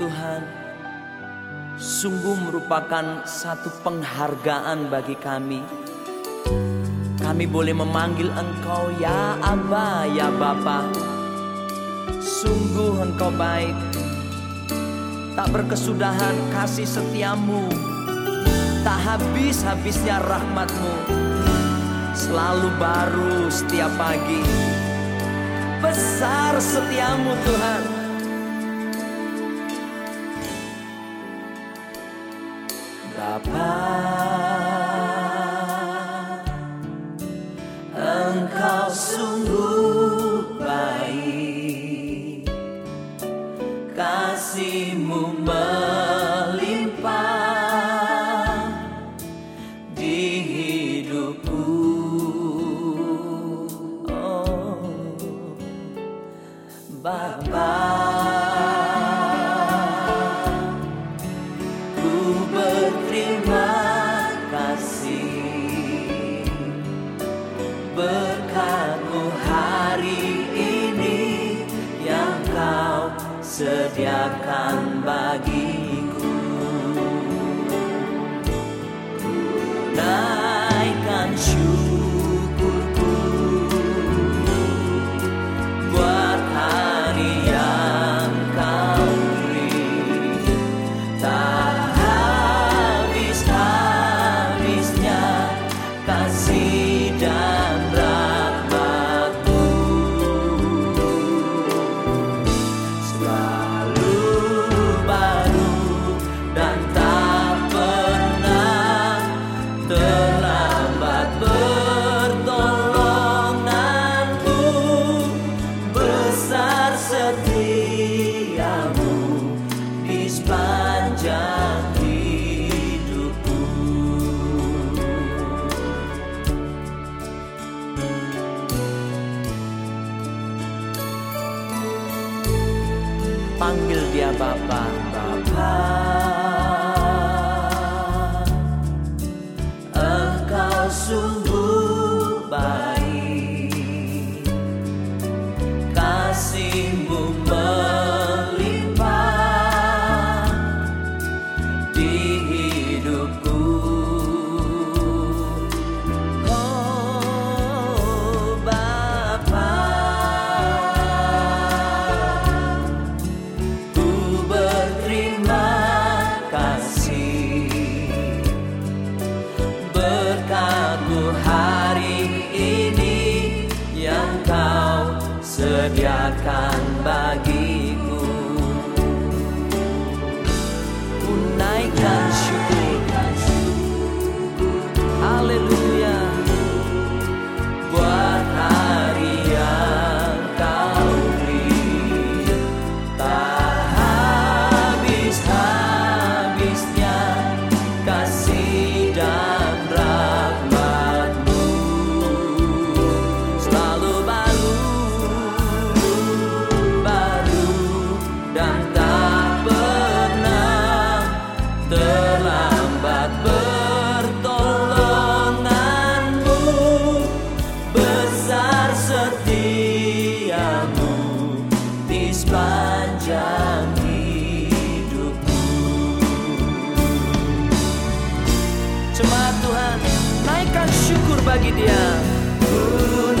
Tuhan, sungguh merupakan satu penghargaan bagi kami. Kami boleh memanggil Engkau ya Aba, ya Bapa. Sungguh Engkau baik, tak berkesudahan kasih setiamu, tak habis-habisnya rahmatmu, selalu baru setiap pagi. Besar setiamu Tuhan. Bapa Engkau sungguh baik. Kasihmu melimpah di hidupku. Oh Bapa berkatmu hari ini yang kau sediakan panggil dia Bapa, Bapa. Sediakan bagiku sepanjang hidupku Jemaat Tuhan, naikkan syukur bagi dia. Ku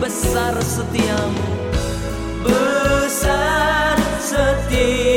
besar setiamu. Besar setiamu.